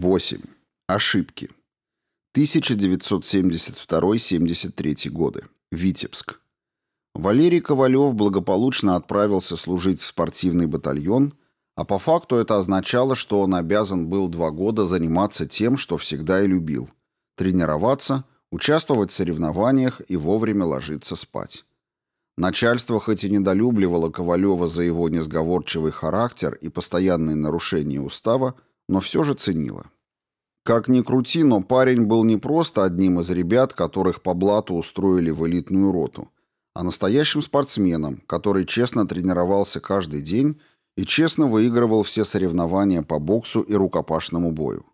8. Ошибки. 1972-73 годы. Витебск. Валерий Ковалев благополучно отправился служить в спортивный батальон, а по факту это означало, что он обязан был два года заниматься тем, что всегда и любил – тренироваться, участвовать в соревнованиях и вовремя ложиться спать. Начальство хоть и недолюбливало Ковалева за его несговорчивый характер и постоянные нарушения устава, но все же ценило. Как ни крути, но парень был не просто одним из ребят, которых по блату устроили в элитную роту, а настоящим спортсменом, который честно тренировался каждый день и честно выигрывал все соревнования по боксу и рукопашному бою.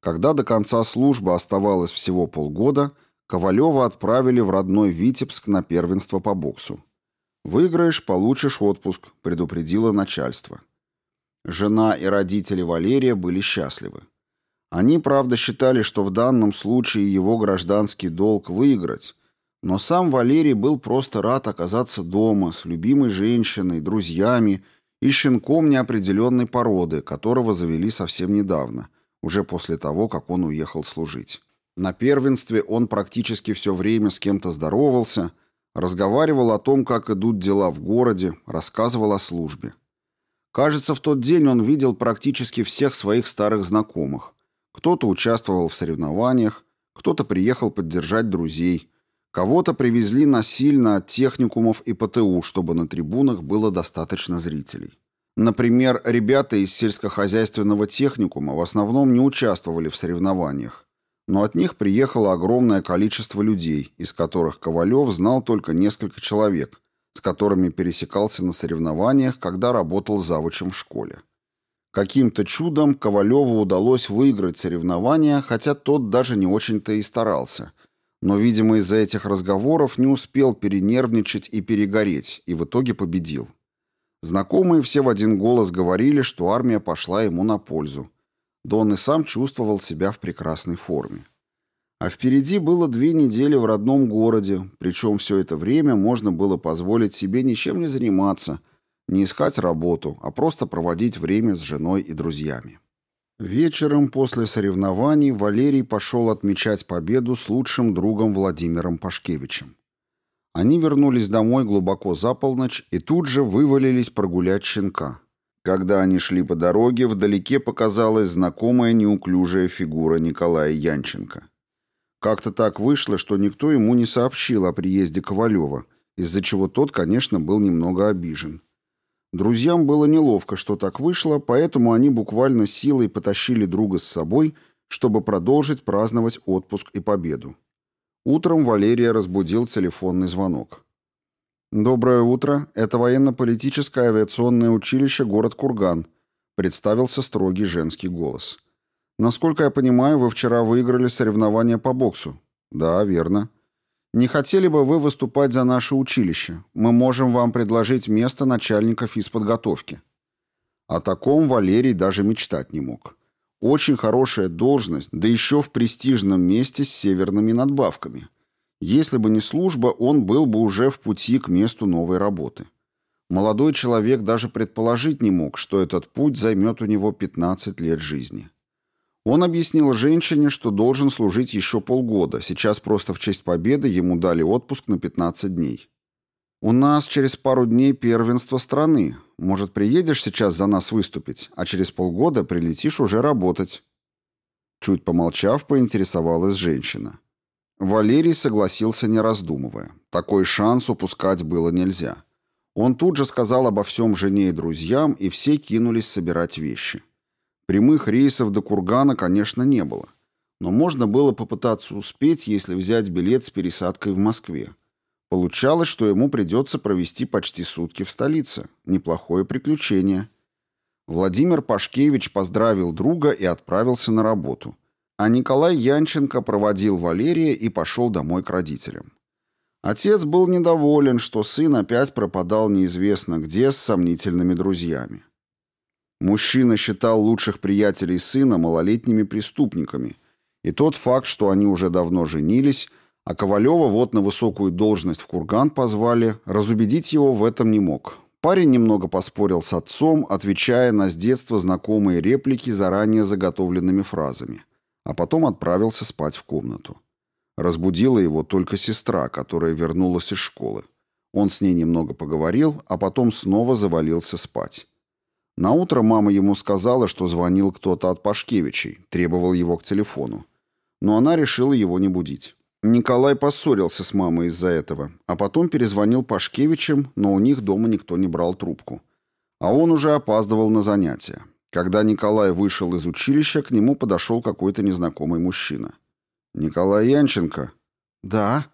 Когда до конца службы оставалось всего полгода, Ковалева отправили в родной Витебск на первенство по боксу. «Выиграешь – получишь отпуск», – предупредило начальство. Жена и родители Валерия были счастливы. Они, правда, считали, что в данном случае его гражданский долг выиграть, но сам Валерий был просто рад оказаться дома с любимой женщиной, друзьями и щенком неопределенной породы, которого завели совсем недавно, уже после того, как он уехал служить. На первенстве он практически все время с кем-то здоровался, разговаривал о том, как идут дела в городе, рассказывал о службе. Кажется, в тот день он видел практически всех своих старых знакомых. Кто-то участвовал в соревнованиях, кто-то приехал поддержать друзей, кого-то привезли насильно от техникумов и ПТУ, чтобы на трибунах было достаточно зрителей. Например, ребята из сельскохозяйственного техникума в основном не участвовали в соревнованиях, но от них приехало огромное количество людей, из которых Ковалев знал только несколько человек, с которыми пересекался на соревнованиях, когда работал завучем в школе. Каким-то чудом Ковалеву удалось выиграть соревнования, хотя тот даже не очень-то и старался. Но, видимо, из-за этих разговоров не успел перенервничать и перегореть, и в итоге победил. Знакомые все в один голос говорили, что армия пошла ему на пользу. Да он и сам чувствовал себя в прекрасной форме. А впереди было две недели в родном городе, причем все это время можно было позволить себе ничем не заниматься – не искать работу, а просто проводить время с женой и друзьями. Вечером после соревнований Валерий пошел отмечать победу с лучшим другом Владимиром Пашкевичем. Они вернулись домой глубоко за полночь и тут же вывалились прогулять щенка. Когда они шли по дороге, вдалеке показалась знакомая неуклюжая фигура Николая Янченко. Как-то так вышло, что никто ему не сообщил о приезде Ковалева, из-за чего тот, конечно, был немного обижен. Друзьям было неловко, что так вышло, поэтому они буквально силой потащили друга с собой, чтобы продолжить праздновать отпуск и победу. Утром Валерия разбудил телефонный звонок. «Доброе утро. Это военно-политическое авиационное училище город Курган», представился строгий женский голос. «Насколько я понимаю, вы вчера выиграли соревнования по боксу». «Да, верно». Не хотели бы вы выступать за наше училище? Мы можем вам предложить место начальника физподготовки». О таком Валерий даже мечтать не мог. Очень хорошая должность, да еще в престижном месте с северными надбавками. Если бы не служба, он был бы уже в пути к месту новой работы. Молодой человек даже предположить не мог, что этот путь займет у него 15 лет жизни. Он объяснил женщине, что должен служить еще полгода, сейчас просто в честь победы ему дали отпуск на 15 дней. «У нас через пару дней первенство страны. Может, приедешь сейчас за нас выступить, а через полгода прилетишь уже работать?» Чуть помолчав, поинтересовалась женщина. Валерий согласился, не раздумывая. Такой шанс упускать было нельзя. Он тут же сказал обо всем жене и друзьям, и все кинулись собирать вещи. Прямых рейсов до Кургана, конечно, не было. Но можно было попытаться успеть, если взять билет с пересадкой в Москве. Получалось, что ему придется провести почти сутки в столице. Неплохое приключение. Владимир Пашкевич поздравил друга и отправился на работу. А Николай Янченко проводил Валерия и пошел домой к родителям. Отец был недоволен, что сын опять пропадал неизвестно где с сомнительными друзьями. Мужчина считал лучших приятелей сына малолетними преступниками, и тот факт, что они уже давно женились, а Ковалева вот на высокую должность в Курган позвали, разубедить его в этом не мог. Парень немного поспорил с отцом, отвечая на с детства знакомые реплики заранее заготовленными фразами, а потом отправился спать в комнату. Разбудила его только сестра, которая вернулась из школы. Он с ней немного поговорил, а потом снова завалился спать. На утро мама ему сказала, что звонил кто-то от Пашкевичей, требовал его к телефону. Но она решила его не будить. Николай поссорился с мамой из-за этого, а потом перезвонил Пашкевичам, но у них дома никто не брал трубку. А он уже опаздывал на занятия. Когда Николай вышел из училища, к нему подошел какой-то незнакомый мужчина. «Николай Янченко?» «Да».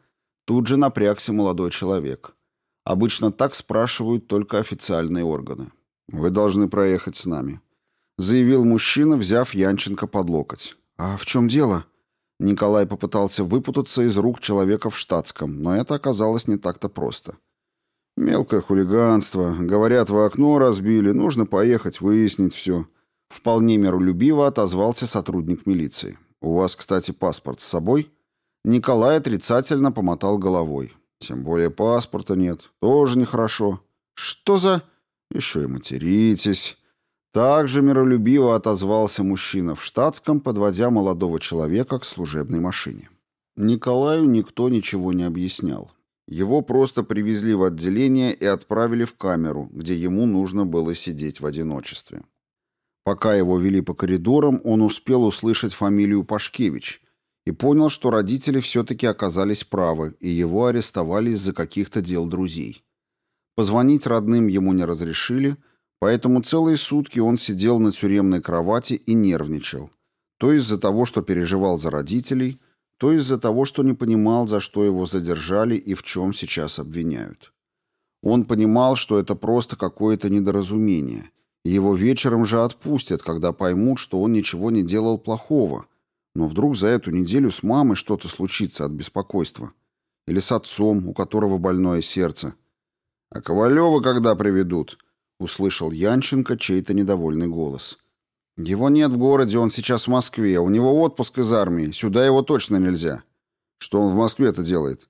Тут же напрягся молодой человек. Обычно так спрашивают только официальные органы. «Вы должны проехать с нами», — заявил мужчина, взяв Янченко под локоть. «А в чем дело?» Николай попытался выпутаться из рук человека в штатском, но это оказалось не так-то просто. «Мелкое хулиганство. Говорят, в окно разбили. Нужно поехать, выяснить все». Вполне миролюбиво отозвался сотрудник милиции. «У вас, кстати, паспорт с собой?» Николай отрицательно помотал головой. «Тем более паспорта нет. Тоже нехорошо». «Что за...» «Еще и материтесь». Также миролюбиво отозвался мужчина в штатском, подводя молодого человека к служебной машине. Николаю никто ничего не объяснял. Его просто привезли в отделение и отправили в камеру, где ему нужно было сидеть в одиночестве. Пока его вели по коридорам, он успел услышать фамилию Пашкевич и понял, что родители все-таки оказались правы, и его арестовали из-за каких-то дел друзей. Позвонить родным ему не разрешили, поэтому целые сутки он сидел на тюремной кровати и нервничал. То из-за того, что переживал за родителей, то из-за того, что не понимал, за что его задержали и в чем сейчас обвиняют. Он понимал, что это просто какое-то недоразумение. Его вечером же отпустят, когда поймут, что он ничего не делал плохого. Но вдруг за эту неделю с мамой что-то случится от беспокойства. Или с отцом, у которого больное сердце – «А Ковалева когда приведут?» — услышал Янченко чей-то недовольный голос. «Его нет в городе, он сейчас в Москве. У него отпуск из армии. Сюда его точно нельзя». «Что он в Москве-то делает?»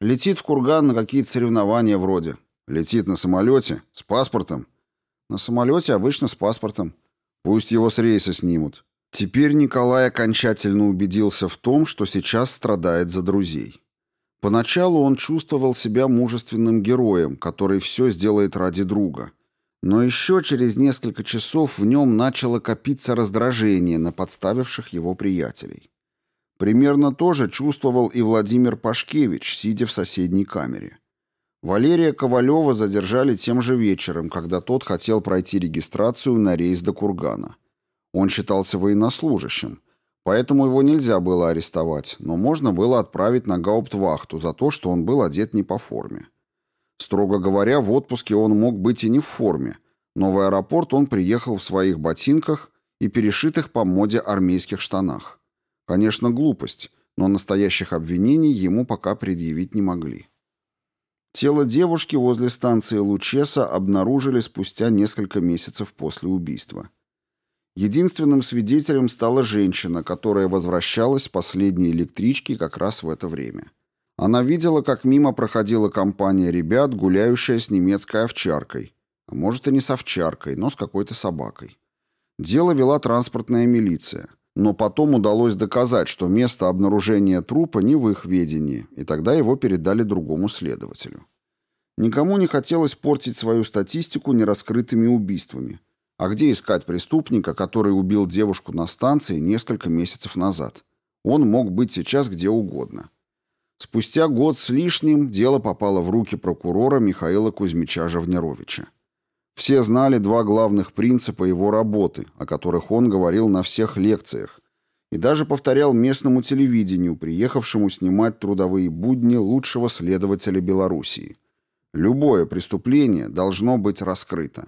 «Летит в Курган на какие-то соревнования вроде». «Летит на самолете? С паспортом?» «На самолете обычно с паспортом». «Пусть его с рейса снимут». Теперь Николай окончательно убедился в том, что сейчас страдает за друзей. Поначалу он чувствовал себя мужественным героем, который все сделает ради друга. Но еще через несколько часов в нем начало копиться раздражение на подставивших его приятелей. Примерно то же чувствовал и Владимир Пашкевич, сидя в соседней камере. Валерия Ковалева задержали тем же вечером, когда тот хотел пройти регистрацию на рейс до Кургана. Он считался военнослужащим, Поэтому его нельзя было арестовать, но можно было отправить на гауптвахту за то, что он был одет не по форме. Строго говоря, в отпуске он мог быть и не в форме, но в аэропорт он приехал в своих ботинках и перешитых по моде армейских штанах. Конечно, глупость, но настоящих обвинений ему пока предъявить не могли. Тело девушки возле станции Лучеса обнаружили спустя несколько месяцев после убийства. Единственным свидетелем стала женщина, которая возвращалась с последней электрички как раз в это время. Она видела, как мимо проходила компания ребят, гуляющая с немецкой овчаркой. А может и не с овчаркой, но с какой-то собакой. Дело вела транспортная милиция. Но потом удалось доказать, что место обнаружения трупа не в их ведении, и тогда его передали другому следователю. Никому не хотелось портить свою статистику нераскрытыми убийствами. А где искать преступника, который убил девушку на станции несколько месяцев назад? Он мог быть сейчас где угодно. Спустя год с лишним дело попало в руки прокурора Михаила Кузьмича Жавнеровича. Все знали два главных принципа его работы, о которых он говорил на всех лекциях, и даже повторял местному телевидению, приехавшему снимать трудовые будни лучшего следователя Белоруссии. Любое преступление должно быть раскрыто.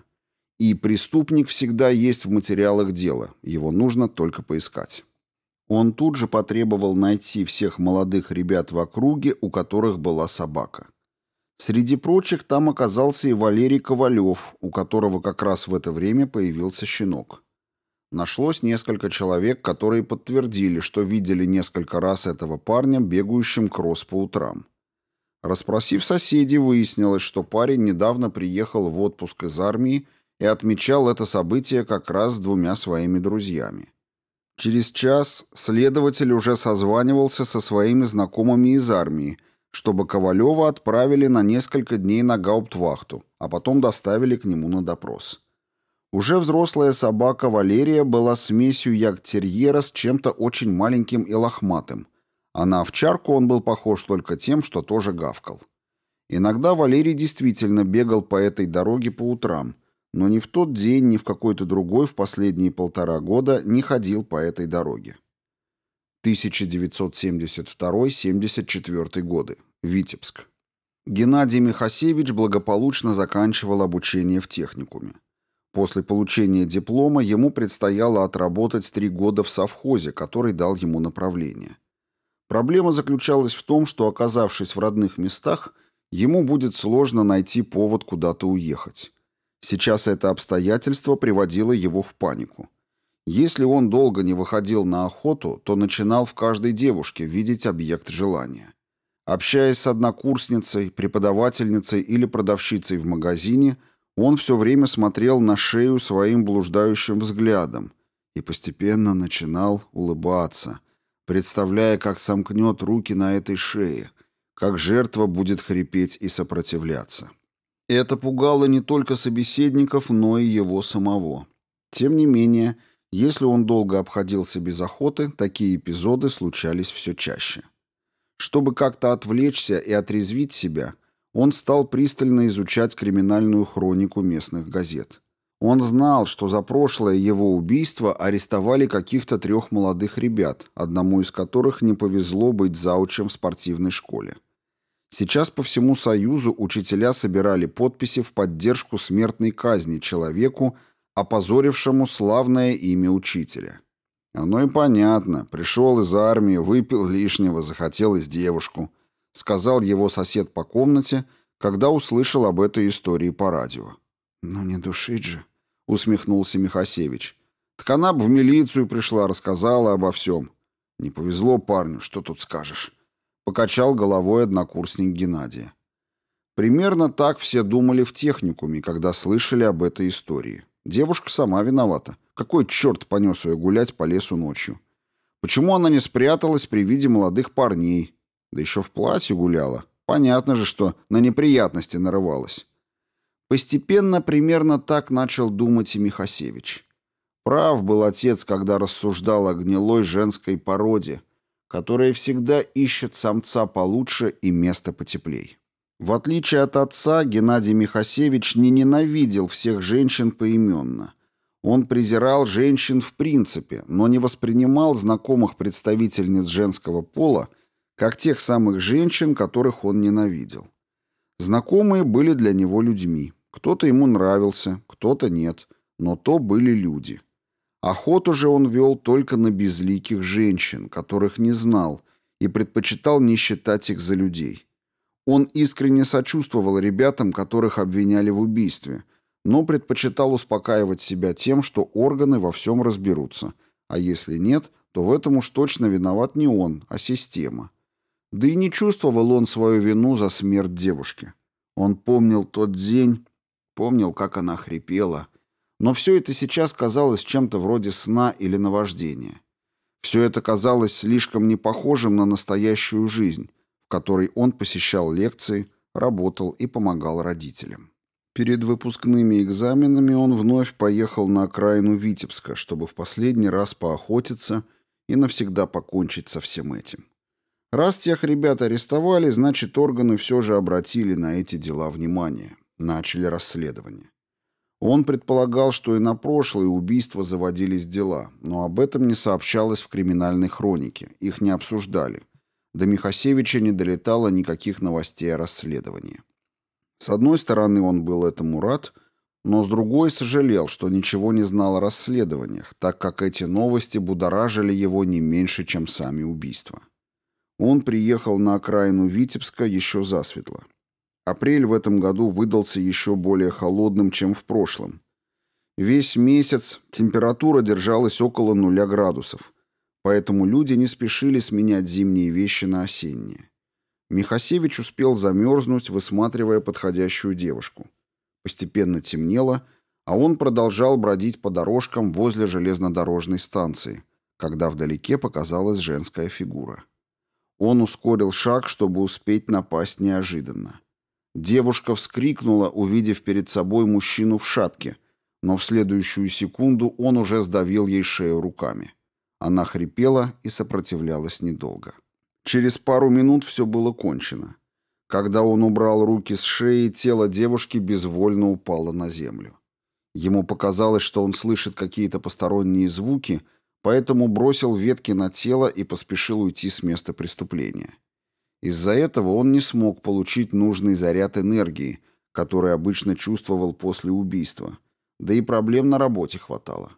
И преступник всегда есть в материалах дела, его нужно только поискать. Он тут же потребовал найти всех молодых ребят в округе, у которых была собака. Среди прочих там оказался и Валерий Ковалев, у которого как раз в это время появился щенок. Нашлось несколько человек, которые подтвердили, что видели несколько раз этого парня, бегающим кросс по утрам. Расспросив соседей, выяснилось, что парень недавно приехал в отпуск из армии и отмечал это событие как раз с двумя своими друзьями. Через час следователь уже созванивался со своими знакомыми из армии, чтобы Ковалева отправили на несколько дней на гауптвахту, а потом доставили к нему на допрос. Уже взрослая собака Валерия была смесью ягтерьера с чем-то очень маленьким и лохматым, а на овчарку он был похож только тем, что тоже гавкал. Иногда Валерий действительно бегал по этой дороге по утрам – но ни в тот день, ни в какой-то другой в последние полтора года не ходил по этой дороге. 1972-74 годы. Витебск. Геннадий Михасевич благополучно заканчивал обучение в техникуме. После получения диплома ему предстояло отработать три года в совхозе, который дал ему направление. Проблема заключалась в том, что, оказавшись в родных местах, ему будет сложно найти повод куда-то уехать. Сейчас это обстоятельство приводило его в панику. Если он долго не выходил на охоту, то начинал в каждой девушке видеть объект желания. Общаясь с однокурсницей, преподавательницей или продавщицей в магазине, он все время смотрел на шею своим блуждающим взглядом и постепенно начинал улыбаться, представляя, как сомкнет руки на этой шее, как жертва будет хрипеть и сопротивляться. Это пугало не только собеседников, но и его самого. Тем не менее, если он долго обходился без охоты, такие эпизоды случались все чаще. Чтобы как-то отвлечься и отрезвить себя, он стал пристально изучать криминальную хронику местных газет. Он знал, что за прошлое его убийство арестовали каких-то трех молодых ребят, одному из которых не повезло быть заучем в спортивной школе. Сейчас по всему Союзу учителя собирали подписи в поддержку смертной казни человеку, опозорившему славное имя учителя. Оно и понятно. Пришел из армии, выпил лишнего, захотелось девушку. Сказал его сосед по комнате, когда услышал об этой истории по радио. «Ну не душить же», — усмехнулся Михасевич. «Так она бы в милицию пришла, рассказала обо всем. Не повезло парню, что тут скажешь». Покачал головой однокурсник Геннадия. Примерно так все думали в техникуме, когда слышали об этой истории. Девушка сама виновата. Какой черт понес ее гулять по лесу ночью? Почему она не спряталась при виде молодых парней? Да еще в платье гуляла. Понятно же, что на неприятности нарывалась. Постепенно примерно так начал думать и Михасевич. Прав был отец, когда рассуждал о гнилой женской породе, которая всегда ищет самца получше и место потеплей. В отличие от отца, Геннадий Михасевич не ненавидел всех женщин поименно. Он презирал женщин в принципе, но не воспринимал знакомых представительниц женского пола как тех самых женщин, которых он ненавидел. Знакомые были для него людьми. Кто-то ему нравился, кто-то нет, но то были люди. Охоту же он вел только на безликих женщин, которых не знал, и предпочитал не считать их за людей. Он искренне сочувствовал ребятам, которых обвиняли в убийстве, но предпочитал успокаивать себя тем, что органы во всем разберутся, а если нет, то в этом уж точно виноват не он, а система. Да и не чувствовал он свою вину за смерть девушки. Он помнил тот день, помнил, как она хрипела, но все это сейчас казалось чем-то вроде сна или наваждения. Все это казалось слишком не похожим на настоящую жизнь, в которой он посещал лекции, работал и помогал родителям. Перед выпускными экзаменами он вновь поехал на окраину Витебска, чтобы в последний раз поохотиться и навсегда покончить со всем этим. Раз тех ребят арестовали, значит, органы все же обратили на эти дела внимание, начали расследование. Он предполагал, что и на прошлые убийства заводились дела, но об этом не сообщалось в криминальной хронике, их не обсуждали. До Михасевича не долетало никаких новостей о расследовании. С одной стороны, он был этому рад, но с другой сожалел, что ничего не знал о расследованиях, так как эти новости будоражили его не меньше, чем сами убийства. Он приехал на окраину Витебска еще засветло. Апрель в этом году выдался еще более холодным, чем в прошлом. Весь месяц температура держалась около нуля градусов, поэтому люди не спешили сменять зимние вещи на осенние. Михасевич успел замерзнуть, высматривая подходящую девушку. Постепенно темнело, а он продолжал бродить по дорожкам возле железнодорожной станции, когда вдалеке показалась женская фигура. Он ускорил шаг, чтобы успеть напасть неожиданно. Девушка вскрикнула, увидев перед собой мужчину в шапке, но в следующую секунду он уже сдавил ей шею руками. Она хрипела и сопротивлялась недолго. Через пару минут все было кончено. Когда он убрал руки с шеи, тело девушки безвольно упало на землю. Ему показалось, что он слышит какие-то посторонние звуки, поэтому бросил ветки на тело и поспешил уйти с места преступления. Из-за этого он не смог получить нужный заряд энергии, который обычно чувствовал после убийства, да и проблем на работе хватало.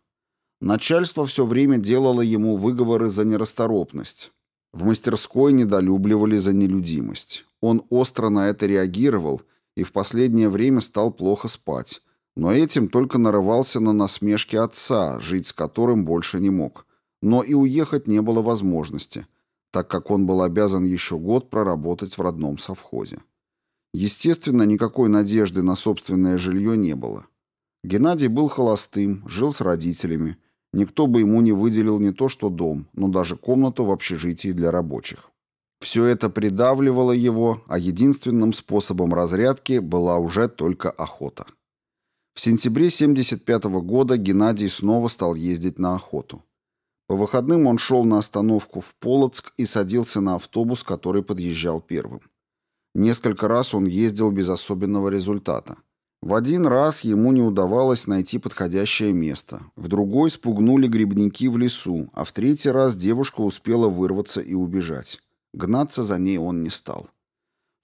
Начальство все время делало ему выговоры за нерасторопность. В мастерской недолюбливали за нелюдимость. Он остро на это реагировал и в последнее время стал плохо спать, но этим только нарывался на насмешки отца, жить с которым больше не мог. Но и уехать не было возможности, так как он был обязан еще год проработать в родном совхозе. Естественно, никакой надежды на собственное жилье не было. Геннадий был холостым, жил с родителями, Никто бы ему не выделил не то что дом, но даже комнату в общежитии для рабочих. Все это придавливало его, а единственным способом разрядки была уже только охота. В сентябре 1975 года Геннадий снова стал ездить на охоту. По выходным он шел на остановку в Полоцк и садился на автобус, который подъезжал первым. Несколько раз он ездил без особенного результата. В один раз ему не удавалось найти подходящее место, в другой спугнули грибники в лесу, а в третий раз девушка успела вырваться и убежать. Гнаться за ней он не стал.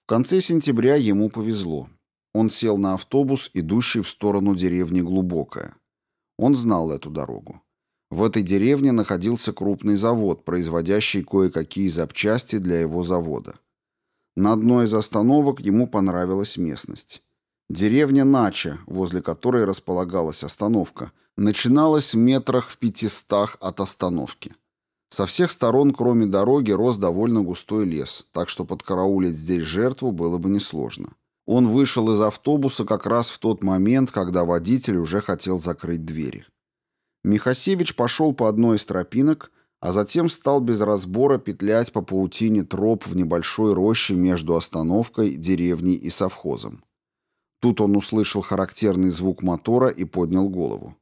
В конце сентября ему повезло. Он сел на автобус, идущий в сторону деревни Глубокая. Он знал эту дорогу. В этой деревне находился крупный завод, производящий кое-какие запчасти для его завода. На одной из остановок ему понравилась местность. Деревня Нача, возле которой располагалась остановка, начиналась в метрах в пятистах от остановки. Со всех сторон, кроме дороги, рос довольно густой лес, так что подкараулить здесь жертву было бы несложно. Он вышел из автобуса как раз в тот момент, когда водитель уже хотел закрыть двери. Михасевич пошел по одной из тропинок, а затем стал без разбора петлять по паутине троп в небольшой роще между остановкой, деревней и совхозом. Тут он услышал характерный звук мотора и поднял голову.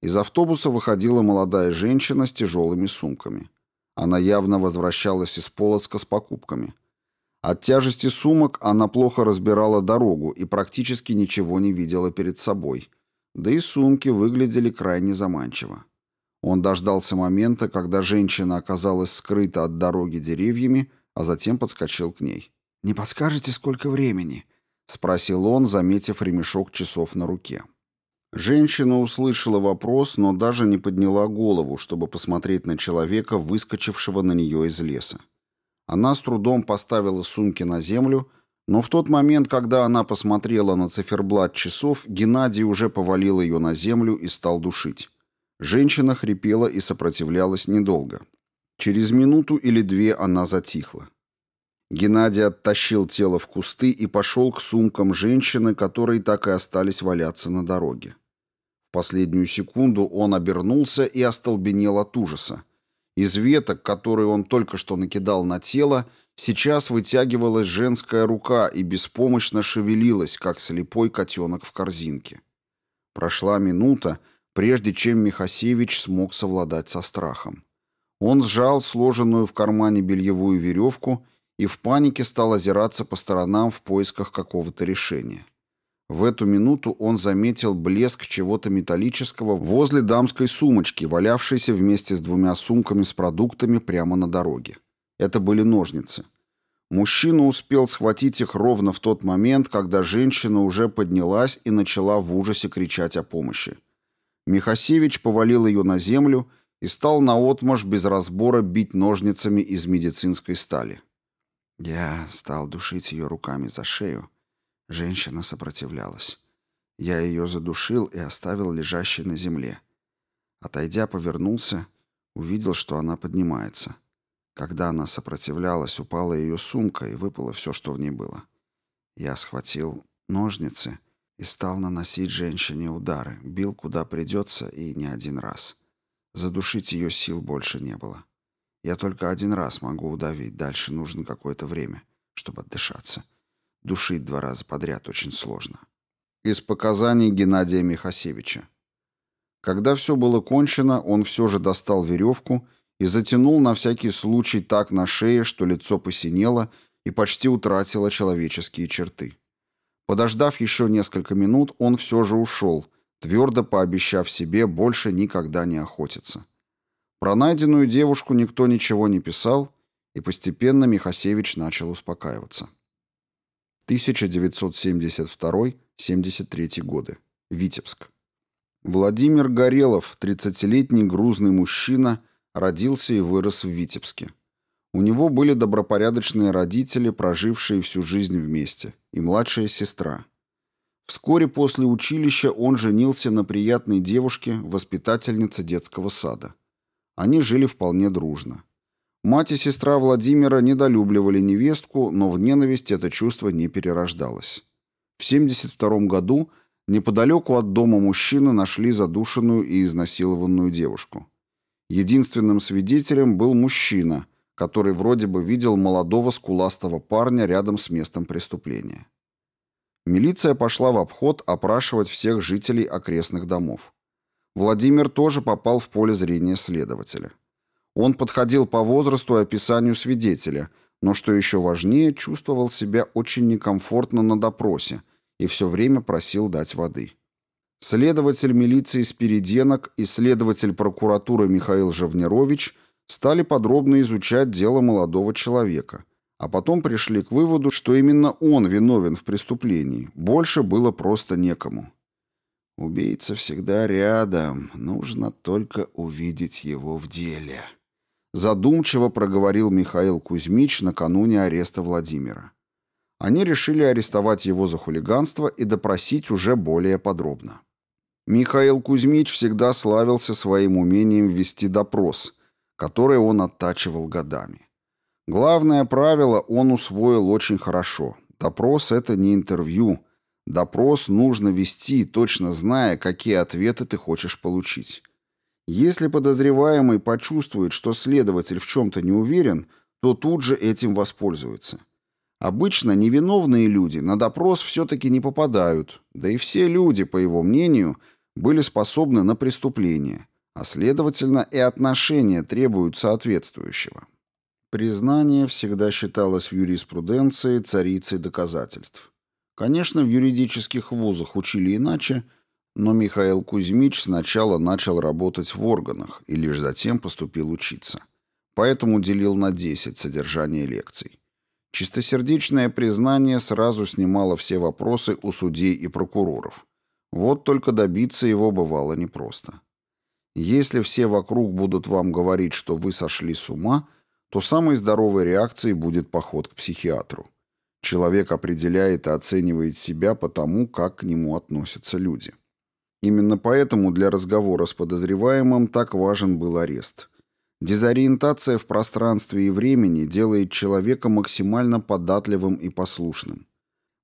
Из автобуса выходила молодая женщина с тяжелыми сумками. Она явно возвращалась из Полоцка с покупками. От тяжести сумок она плохо разбирала дорогу и практически ничего не видела перед собой. Да и сумки выглядели крайне заманчиво. Он дождался момента, когда женщина оказалась скрыта от дороги деревьями, а затем подскочил к ней. «Не подскажете, сколько времени?» — спросил он, заметив ремешок часов на руке. Женщина услышала вопрос, но даже не подняла голову, чтобы посмотреть на человека, выскочившего на нее из леса. Она с трудом поставила сумки на землю, но в тот момент, когда она посмотрела на циферблат часов, Геннадий уже повалил ее на землю и стал душить. Женщина хрипела и сопротивлялась недолго. Через минуту или две она затихла. Геннадий оттащил тело в кусты и пошел к сумкам женщины, которые так и остались валяться на дороге. В последнюю секунду он обернулся и остолбенел от ужаса. Из веток, которые он только что накидал на тело, сейчас вытягивалась женская рука и беспомощно шевелилась, как слепой котенок в корзинке. Прошла минута, прежде чем Михасевич смог совладать со страхом. Он сжал сложенную в кармане бельевую веревку и в панике стал озираться по сторонам в поисках какого-то решения. В эту минуту он заметил блеск чего-то металлического возле дамской сумочки, валявшейся вместе с двумя сумками с продуктами прямо на дороге. Это были ножницы. Мужчина успел схватить их ровно в тот момент, когда женщина уже поднялась и начала в ужасе кричать о помощи. Михасевич повалил ее на землю и стал наотмашь без разбора бить ножницами из медицинской стали. Я стал душить ее руками за шею. Женщина сопротивлялась. Я ее задушил и оставил лежащей на земле. Отойдя, повернулся, увидел, что она поднимается. Когда она сопротивлялась, упала ее сумка и выпало все, что в ней было. Я схватил ножницы и стал наносить женщине удары, бил куда придется и не один раз. Задушить ее сил больше не было. Я только один раз могу удавить, дальше нужно какое-то время, чтобы отдышаться. Душить два раза подряд очень сложно. Из показаний Геннадия Михасевича. Когда все было кончено, он все же достал веревку и затянул на всякий случай так на шее, что лицо посинело и почти утратило человеческие черты. Подождав еще несколько минут, он все же ушел, твердо пообещав себе больше никогда не охотиться. Про найденную девушку никто ничего не писал, и постепенно Михасевич начал успокаиваться. 1972-73 годы. Витебск. Владимир Горелов, 30-летний грузный мужчина, родился и вырос в Витебске. У него были добропорядочные родители, прожившие всю жизнь вместе, и младшая сестра. Вскоре после училища он женился на приятной девушке, воспитательнице детского сада. Они жили вполне дружно. Мать и сестра Владимира недолюбливали невестку, но в ненависть это чувство не перерождалось. В 1972 году неподалеку от дома мужчины нашли задушенную и изнасилованную девушку. Единственным свидетелем был мужчина, который вроде бы видел молодого скуластого парня рядом с местом преступления. Милиция пошла в обход опрашивать всех жителей окрестных домов. Владимир тоже попал в поле зрения следователя. Он подходил по возрасту и описанию свидетеля, но, что еще важнее, чувствовал себя очень некомфортно на допросе и все время просил дать воды. Следователь милиции Спириденок и следователь прокуратуры Михаил Жавнерович стали подробно изучать дело молодого человека, а потом пришли к выводу, что именно он виновен в преступлении, больше было просто некому. Убийца всегда рядом, нужно только увидеть его в деле. Задумчиво проговорил Михаил Кузьмич накануне ареста Владимира. Они решили арестовать его за хулиганство и допросить уже более подробно. Михаил Кузьмич всегда славился своим умением вести допрос, который он оттачивал годами. Главное правило он усвоил очень хорошо. Допрос — это не интервью, Допрос нужно вести, точно зная, какие ответы ты хочешь получить. Если подозреваемый почувствует, что следователь в чем-то не уверен, то тут же этим воспользуется. Обычно невиновные люди на допрос все-таки не попадают, да и все люди, по его мнению, были способны на преступление, а следовательно и отношения требуют соответствующего. Признание всегда считалось в юриспруденции царицей доказательств. Конечно, в юридических вузах учили иначе, но Михаил Кузьмич сначала начал работать в органах и лишь затем поступил учиться. Поэтому делил на 10 содержание лекций. Чистосердечное признание сразу снимало все вопросы у судей и прокуроров. Вот только добиться его бывало непросто. Если все вокруг будут вам говорить, что вы сошли с ума, то самой здоровой реакцией будет поход к психиатру. Человек определяет и оценивает себя по тому, как к нему относятся люди. Именно поэтому для разговора с подозреваемым так важен был арест. Дезориентация в пространстве и времени делает человека максимально податливым и послушным.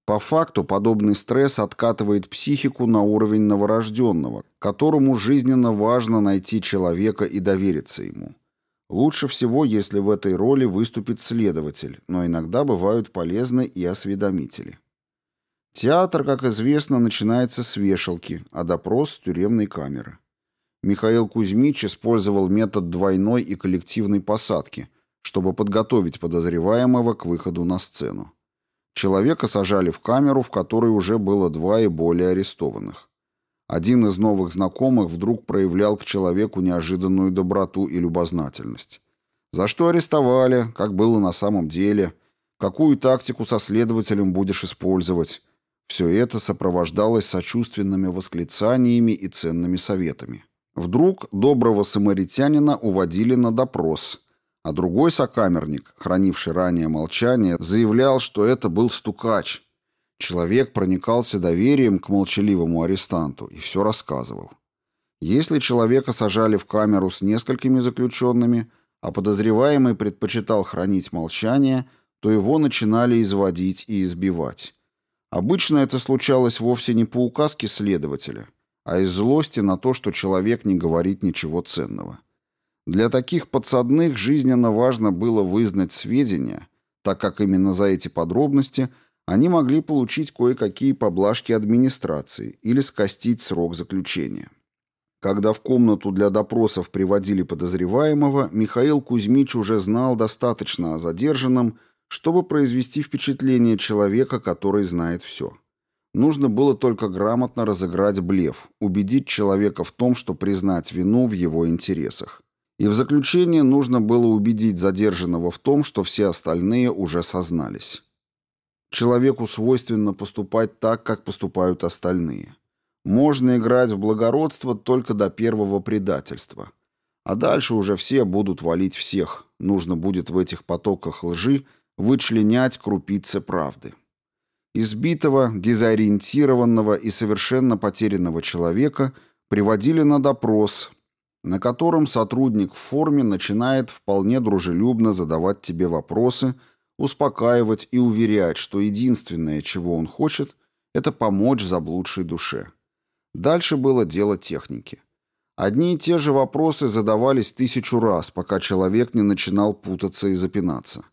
По факту подобный стресс откатывает психику на уровень новорожденного, которому жизненно важно найти человека и довериться ему. Лучше всего, если в этой роли выступит следователь, но иногда бывают полезны и осведомители. Театр, как известно, начинается с вешалки, а допрос с тюремной камеры. Михаил Кузьмич использовал метод двойной и коллективной посадки, чтобы подготовить подозреваемого к выходу на сцену. Человека сажали в камеру, в которой уже было два и более арестованных. Один из новых знакомых вдруг проявлял к человеку неожиданную доброту и любознательность. За что арестовали, как было на самом деле, какую тактику со следователем будешь использовать. Все это сопровождалось сочувственными восклицаниями и ценными советами. Вдруг доброго самаритянина уводили на допрос, а другой сокамерник, хранивший ранее молчание, заявлял, что это был стукач, Человек проникался доверием к молчаливому арестанту и все рассказывал. Если человека сажали в камеру с несколькими заключенными, а подозреваемый предпочитал хранить молчание, то его начинали изводить и избивать. Обычно это случалось вовсе не по указке следователя, а из злости на то, что человек не говорит ничего ценного. Для таких подсадных жизненно важно было вызнать сведения, так как именно за эти подробности они могли получить кое-какие поблажки администрации или скостить срок заключения. Когда в комнату для допросов приводили подозреваемого, Михаил Кузьмич уже знал достаточно о задержанном, чтобы произвести впечатление человека, который знает все. Нужно было только грамотно разыграть блеф, убедить человека в том, что признать вину в его интересах. И в заключение нужно было убедить задержанного в том, что все остальные уже сознались. Человеку свойственно поступать так, как поступают остальные. Можно играть в благородство только до первого предательства. А дальше уже все будут валить всех. Нужно будет в этих потоках лжи вычленять крупицы правды. Избитого, дезориентированного и совершенно потерянного человека приводили на допрос, на котором сотрудник в форме начинает вполне дружелюбно задавать тебе вопросы, успокаивать и уверять, что единственное, чего он хочет, это помочь заблудшей душе. Дальше было дело техники. Одни и те же вопросы задавались тысячу раз, пока человек не начинал путаться и запинаться.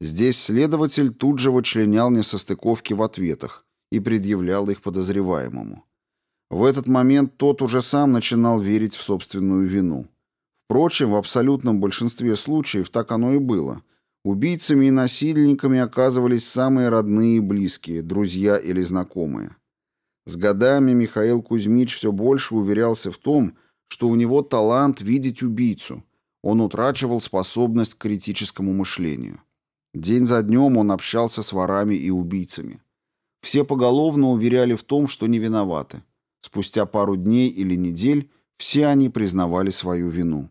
Здесь следователь тут же вычленял несостыковки в ответах и предъявлял их подозреваемому. В этот момент тот уже сам начинал верить в собственную вину. Впрочем, в абсолютном большинстве случаев так оно и было. Убийцами и насильниками оказывались самые родные и близкие, друзья или знакомые. С годами Михаил Кузьмич все больше уверялся в том, что у него талант видеть убийцу. Он утрачивал способность к критическому мышлению. День за днем он общался с ворами и убийцами. Все поголовно уверяли в том, что не виноваты. Спустя пару дней или недель все они признавали свою вину.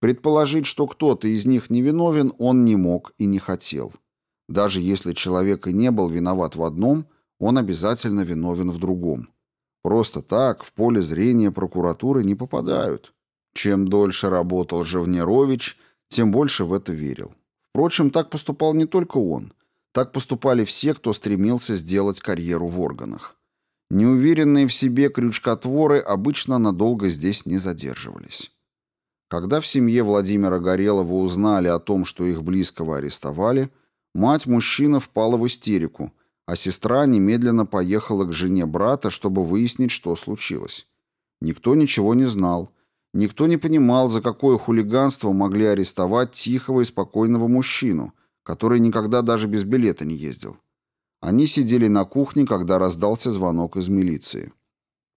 Предположить, что кто-то из них невиновен, он не мог и не хотел. Даже если человек и не был виноват в одном – он обязательно виновен в другом. Просто так в поле зрения прокуратуры не попадают. Чем дольше работал Живнерович, тем больше в это верил. Впрочем, так поступал не только он. Так поступали все, кто стремился сделать карьеру в органах. Неуверенные в себе крючкотворы обычно надолго здесь не задерживались. Когда в семье Владимира Горелова узнали о том, что их близкого арестовали, мать мужчины впала в истерику – а сестра немедленно поехала к жене брата, чтобы выяснить, что случилось. Никто ничего не знал. Никто не понимал, за какое хулиганство могли арестовать тихого и спокойного мужчину, который никогда даже без билета не ездил. Они сидели на кухне, когда раздался звонок из милиции.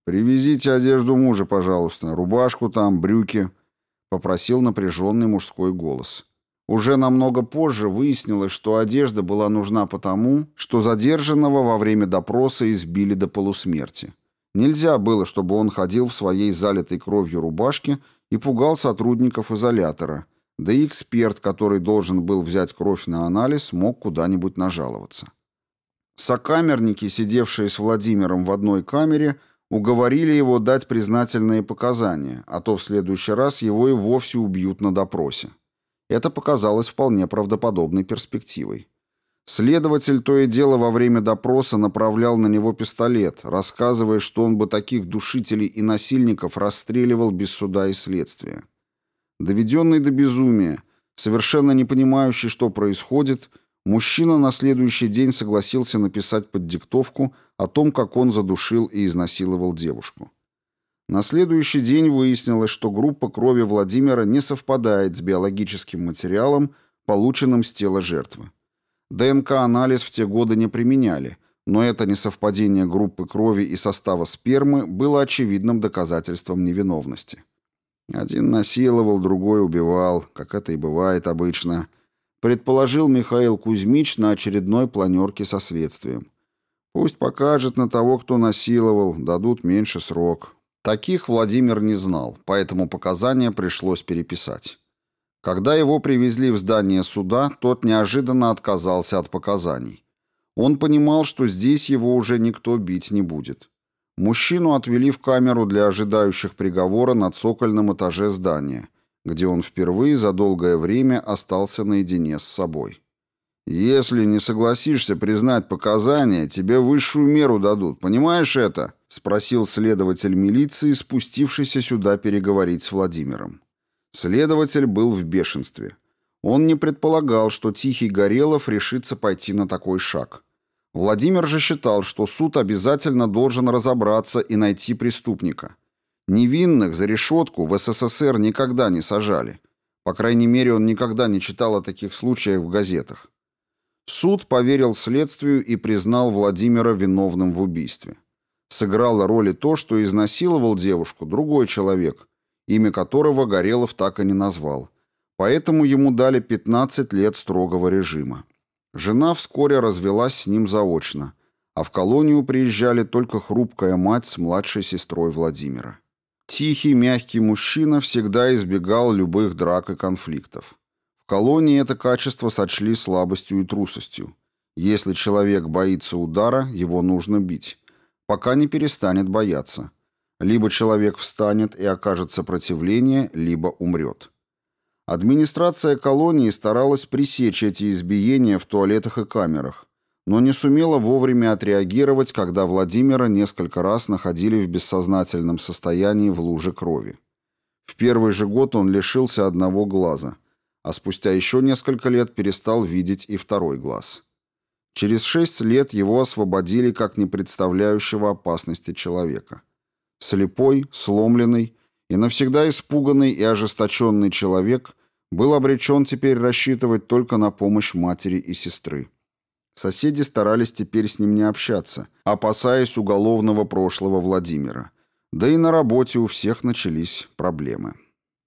«Привезите одежду мужа, пожалуйста, рубашку там, брюки», — попросил напряженный мужской голос. Уже намного позже выяснилось, что одежда была нужна потому, что задержанного во время допроса избили до полусмерти. Нельзя было, чтобы он ходил в своей залитой кровью рубашке и пугал сотрудников изолятора, да и эксперт, который должен был взять кровь на анализ, мог куда-нибудь нажаловаться. Сокамерники, сидевшие с Владимиром в одной камере, уговорили его дать признательные показания, а то в следующий раз его и вовсе убьют на допросе. Это показалось вполне правдоподобной перспективой. Следователь то и дело во время допроса направлял на него пистолет, рассказывая, что он бы таких душителей и насильников расстреливал без суда и следствия. Доведенный до безумия, совершенно не понимающий, что происходит, мужчина на следующий день согласился написать под диктовку о том, как он задушил и изнасиловал девушку. На следующий день выяснилось, что группа крови Владимира не совпадает с биологическим материалом, полученным с тела жертвы. ДНК-анализ в те годы не применяли, но это несовпадение группы крови и состава спермы было очевидным доказательством невиновности. Один насиловал, другой убивал, как это и бывает обычно, предположил Михаил Кузьмич на очередной планерке со следствием. Пусть покажет на того, кто насиловал, дадут меньше срок. Таких Владимир не знал, поэтому показания пришлось переписать. Когда его привезли в здание суда, тот неожиданно отказался от показаний. Он понимал, что здесь его уже никто бить не будет. Мужчину отвели в камеру для ожидающих приговора на цокольном этаже здания, где он впервые за долгое время остался наедине с собой. «Если не согласишься признать показания, тебе высшую меру дадут, понимаешь это?» — спросил следователь милиции, спустившийся сюда переговорить с Владимиром. Следователь был в бешенстве. Он не предполагал, что Тихий Горелов решится пойти на такой шаг. Владимир же считал, что суд обязательно должен разобраться и найти преступника. Невинных за решетку в СССР никогда не сажали. По крайней мере, он никогда не читал о таких случаях в газетах. Суд поверил следствию и признал Владимира виновным в убийстве. Сыграло роль и то, что изнасиловал девушку другой человек, имя которого Горелов так и не назвал. Поэтому ему дали 15 лет строгого режима. Жена вскоре развелась с ним заочно, а в колонию приезжали только хрупкая мать с младшей сестрой Владимира. Тихий, мягкий мужчина всегда избегал любых драк и конфликтов. В колонии это качество сочли слабостью и трусостью. Если человек боится удара, его нужно бить, пока не перестанет бояться. Либо человек встанет и окажет сопротивление, либо умрет. Администрация колонии старалась пресечь эти избиения в туалетах и камерах, но не сумела вовремя отреагировать, когда Владимира несколько раз находили в бессознательном состоянии в луже крови. В первый же год он лишился одного глаза, а спустя еще несколько лет перестал видеть и второй глаз. Через шесть лет его освободили как не представляющего опасности человека. Слепой, сломленный и навсегда испуганный и ожесточенный человек был обречен теперь рассчитывать только на помощь матери и сестры. Соседи старались теперь с ним не общаться, опасаясь уголовного прошлого Владимира. Да и на работе у всех начались проблемы.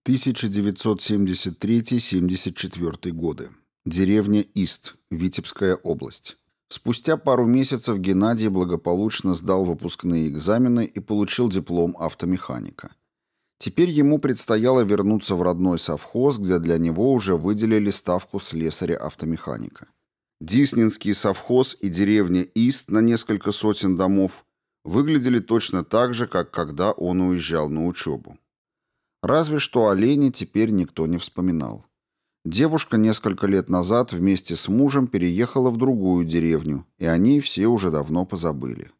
1973-74 годы. Деревня Ист, Витебская область. Спустя пару месяцев Геннадий благополучно сдал выпускные экзамены и получил диплом автомеханика. Теперь ему предстояло вернуться в родной совхоз, где для него уже выделили ставку слесаря-автомеханика. Диснинский совхоз и деревня Ист на несколько сотен домов выглядели точно так же, как когда он уезжал на учебу. Разве что о Лене теперь никто не вспоминал. Девушка несколько лет назад вместе с мужем переехала в другую деревню, и о ней все уже давно позабыли.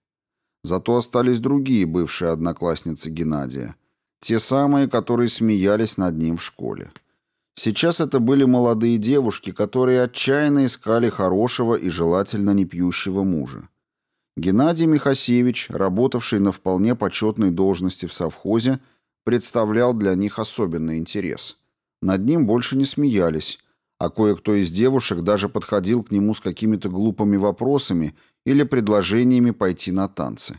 Зато остались другие бывшие одноклассницы Геннадия, те самые, которые смеялись над ним в школе. Сейчас это были молодые девушки, которые отчаянно искали хорошего и желательно не пьющего мужа. Геннадий Михасевич, работавший на вполне почетной должности в совхозе, представлял для них особенный интерес. Над ним больше не смеялись, а кое-кто из девушек даже подходил к нему с какими-то глупыми вопросами или предложениями пойти на танцы.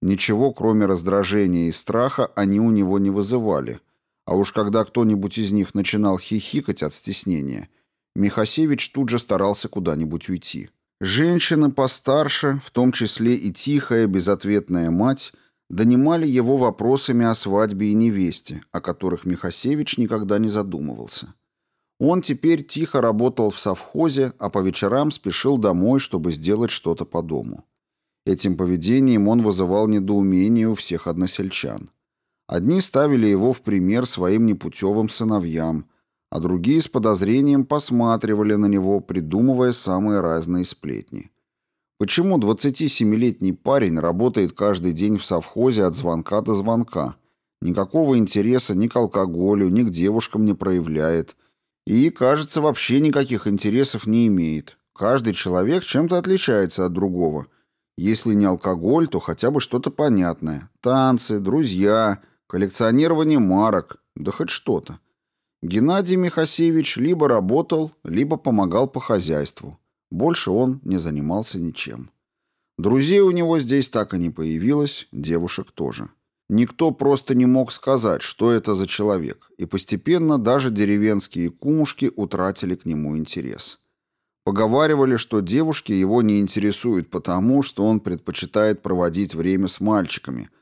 Ничего, кроме раздражения и страха, они у него не вызывали – а уж когда кто-нибудь из них начинал хихикать от стеснения, Михасевич тут же старался куда-нибудь уйти. Женщины постарше, в том числе и тихая, безответная мать, донимали его вопросами о свадьбе и невесте, о которых Михасевич никогда не задумывался. Он теперь тихо работал в совхозе, а по вечерам спешил домой, чтобы сделать что-то по дому. Этим поведением он вызывал недоумение у всех односельчан. Одни ставили его в пример своим непутевым сыновьям, а другие с подозрением посматривали на него, придумывая самые разные сплетни. Почему 27-летний парень работает каждый день в совхозе от звонка до звонка? Никакого интереса ни к алкоголю, ни к девушкам не проявляет. И, кажется, вообще никаких интересов не имеет. Каждый человек чем-то отличается от другого. Если не алкоголь, то хотя бы что-то понятное. Танцы, друзья, Коллекционирование марок, да хоть что-то. Геннадий Михасевич либо работал, либо помогал по хозяйству. Больше он не занимался ничем. Друзей у него здесь так и не появилось, девушек тоже. Никто просто не мог сказать, что это за человек, и постепенно даже деревенские кумушки утратили к нему интерес. Поговаривали, что девушки его не интересуют потому, что он предпочитает проводить время с мальчиками –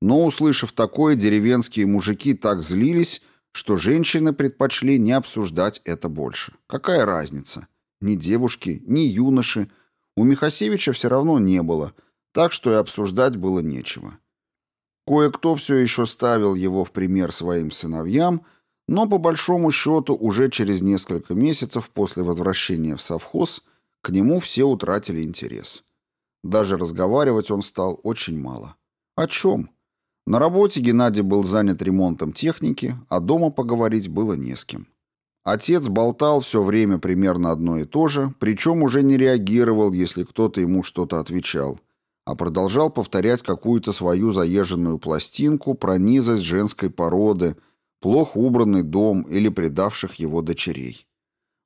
но, услышав такое, деревенские мужики так злились, что женщины предпочли не обсуждать это больше. Какая разница? Ни девушки, ни юноши. У Михасевича все равно не было, так что и обсуждать было нечего. Кое-кто все еще ставил его в пример своим сыновьям, Но по большому счету уже через несколько месяцев после возвращения в совхоз к нему все утратили интерес. Даже разговаривать он стал очень мало. О чем? На работе Геннадий был занят ремонтом техники, а дома поговорить было не с кем. Отец болтал все время примерно одно и то же, причем уже не реагировал, если кто-то ему что-то отвечал, а продолжал повторять какую-то свою заезженную пластинку про низость женской породы, плохо убранный дом или предавших его дочерей.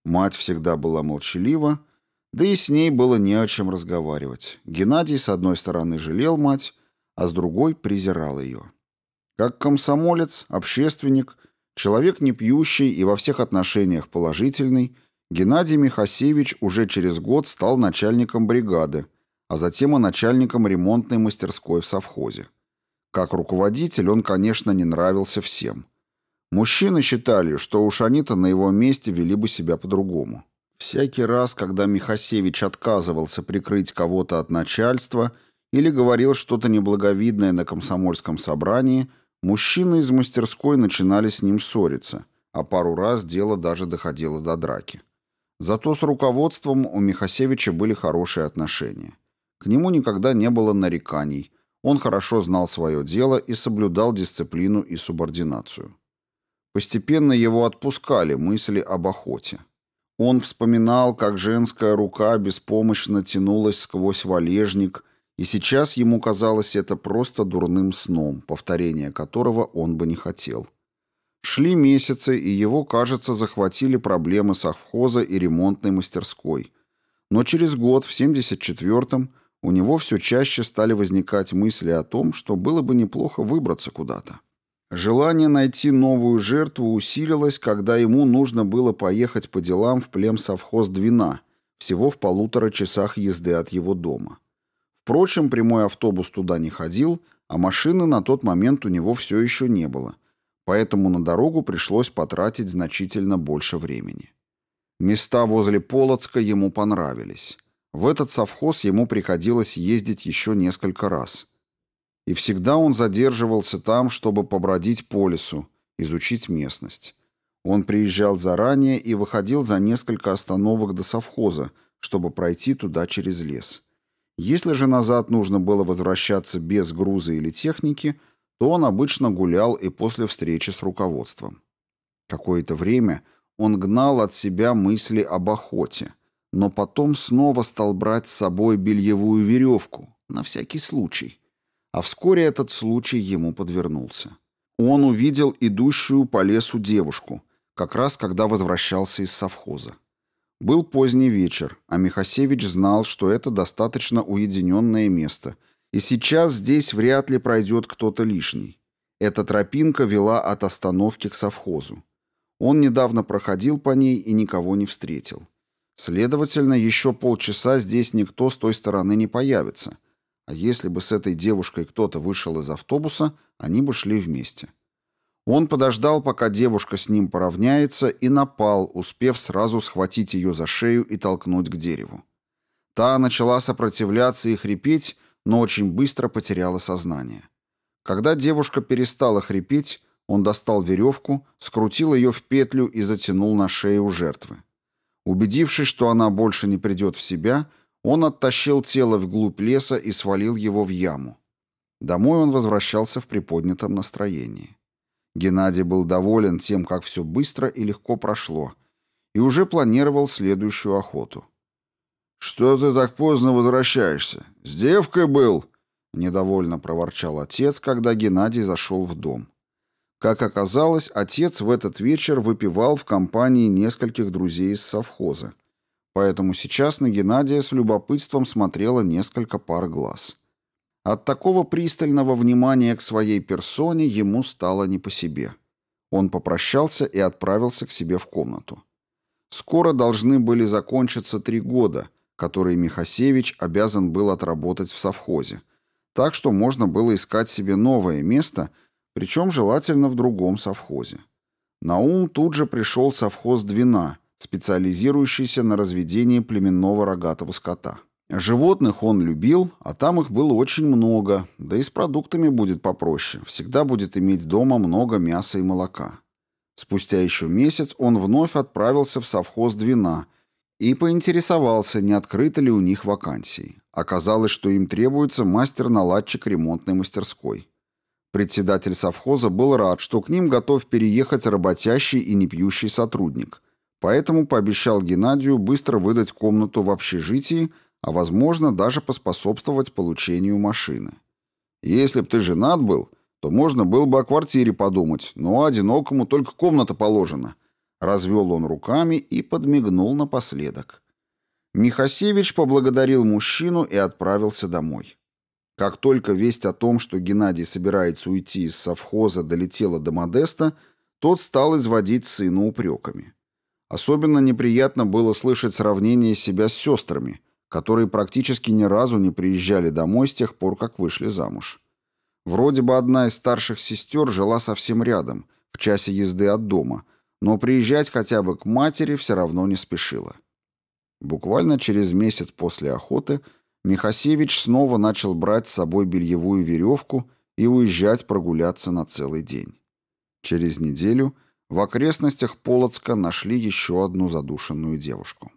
Мать всегда была молчалива, да и с ней было не о чем разговаривать. Геннадий, с одной стороны, жалел мать, а с другой презирал ее. Как комсомолец, общественник, человек не пьющий и во всех отношениях положительный, Геннадий Михасевич уже через год стал начальником бригады, а затем и начальником ремонтной мастерской в совхозе. Как руководитель он, конечно, не нравился всем. Мужчины считали, что уж они-то на его месте вели бы себя по-другому. Всякий раз, когда Михасевич отказывался прикрыть кого-то от начальства или говорил что-то неблаговидное на комсомольском собрании, мужчины из мастерской начинали с ним ссориться, а пару раз дело даже доходило до драки. Зато с руководством у Михасевича были хорошие отношения. К нему никогда не было нареканий, он хорошо знал свое дело и соблюдал дисциплину и субординацию. Постепенно его отпускали мысли об охоте. Он вспоминал, как женская рука беспомощно тянулась сквозь валежник, и сейчас ему казалось это просто дурным сном, повторения которого он бы не хотел. Шли месяцы, и его, кажется, захватили проблемы совхоза и ремонтной мастерской. Но через год, в 74-м, у него все чаще стали возникать мысли о том, что было бы неплохо выбраться куда-то. Желание найти новую жертву усилилось, когда ему нужно было поехать по делам в племсовхоз Двина, всего в полутора часах езды от его дома. Впрочем, прямой автобус туда не ходил, а машины на тот момент у него все еще не было, поэтому на дорогу пришлось потратить значительно больше времени. Места возле Полоцка ему понравились. В этот совхоз ему приходилось ездить еще несколько раз – и всегда он задерживался там, чтобы побродить по лесу, изучить местность. Он приезжал заранее и выходил за несколько остановок до совхоза, чтобы пройти туда через лес. Если же назад нужно было возвращаться без груза или техники, то он обычно гулял и после встречи с руководством. Какое-то время он гнал от себя мысли об охоте, но потом снова стал брать с собой бельевую веревку, на всякий случай – а вскоре этот случай ему подвернулся. Он увидел идущую по лесу девушку, как раз когда возвращался из совхоза. Был поздний вечер, а Михасевич знал, что это достаточно уединенное место, и сейчас здесь вряд ли пройдет кто-то лишний. Эта тропинка вела от остановки к совхозу. Он недавно проходил по ней и никого не встретил. Следовательно, еще полчаса здесь никто с той стороны не появится, а если бы с этой девушкой кто-то вышел из автобуса, они бы шли вместе. Он подождал, пока девушка с ним поравняется, и напал, успев сразу схватить ее за шею и толкнуть к дереву. Та начала сопротивляться и хрипеть, но очень быстро потеряла сознание. Когда девушка перестала хрипеть, он достал веревку, скрутил ее в петлю и затянул на шею жертвы. Убедившись, что она больше не придет в себя, он оттащил тело вглубь леса и свалил его в яму. Домой он возвращался в приподнятом настроении. Геннадий был доволен тем, как все быстро и легко прошло, и уже планировал следующую охоту. «Что ты так поздно возвращаешься? С девкой был?» — недовольно проворчал отец, когда Геннадий зашел в дом. Как оказалось, отец в этот вечер выпивал в компании нескольких друзей из совхоза. Поэтому сейчас на Геннадия с любопытством смотрело несколько пар глаз. От такого пристального внимания к своей персоне ему стало не по себе. Он попрощался и отправился к себе в комнату. Скоро должны были закончиться три года, которые Михасевич обязан был отработать в совхозе. Так что можно было искать себе новое место, причем желательно в другом совхозе. На ум тут же пришел совхоз «Двина», специализирующийся на разведении племенного рогатого скота. Животных он любил, а там их было очень много, да и с продуктами будет попроще, всегда будет иметь дома много мяса и молока. Спустя еще месяц он вновь отправился в совхоз Двина и поинтересовался, не открыты ли у них вакансии. Оказалось, что им требуется мастер-наладчик ремонтной мастерской. Председатель совхоза был рад, что к ним готов переехать работящий и непьющий сотрудник, поэтому пообещал Геннадию быстро выдать комнату в общежитии, а, возможно, даже поспособствовать получению машины. «Если б ты женат был, то можно было бы о квартире подумать, но одинокому только комната положена». Развел он руками и подмигнул напоследок. Михасевич поблагодарил мужчину и отправился домой. Как только весть о том, что Геннадий собирается уйти из совхоза, долетела до Модеста, тот стал изводить сына упреками. Особенно неприятно было слышать сравнение себя с сестрами, которые практически ни разу не приезжали домой с тех пор, как вышли замуж. Вроде бы одна из старших сестер жила совсем рядом, в часе езды от дома, но приезжать хотя бы к матери все равно не спешила. Буквально через месяц после охоты Михасевич снова начал брать с собой бельевую веревку и уезжать прогуляться на целый день. Через неделю в окрестностях Полоцка нашли еще одну задушенную девушку.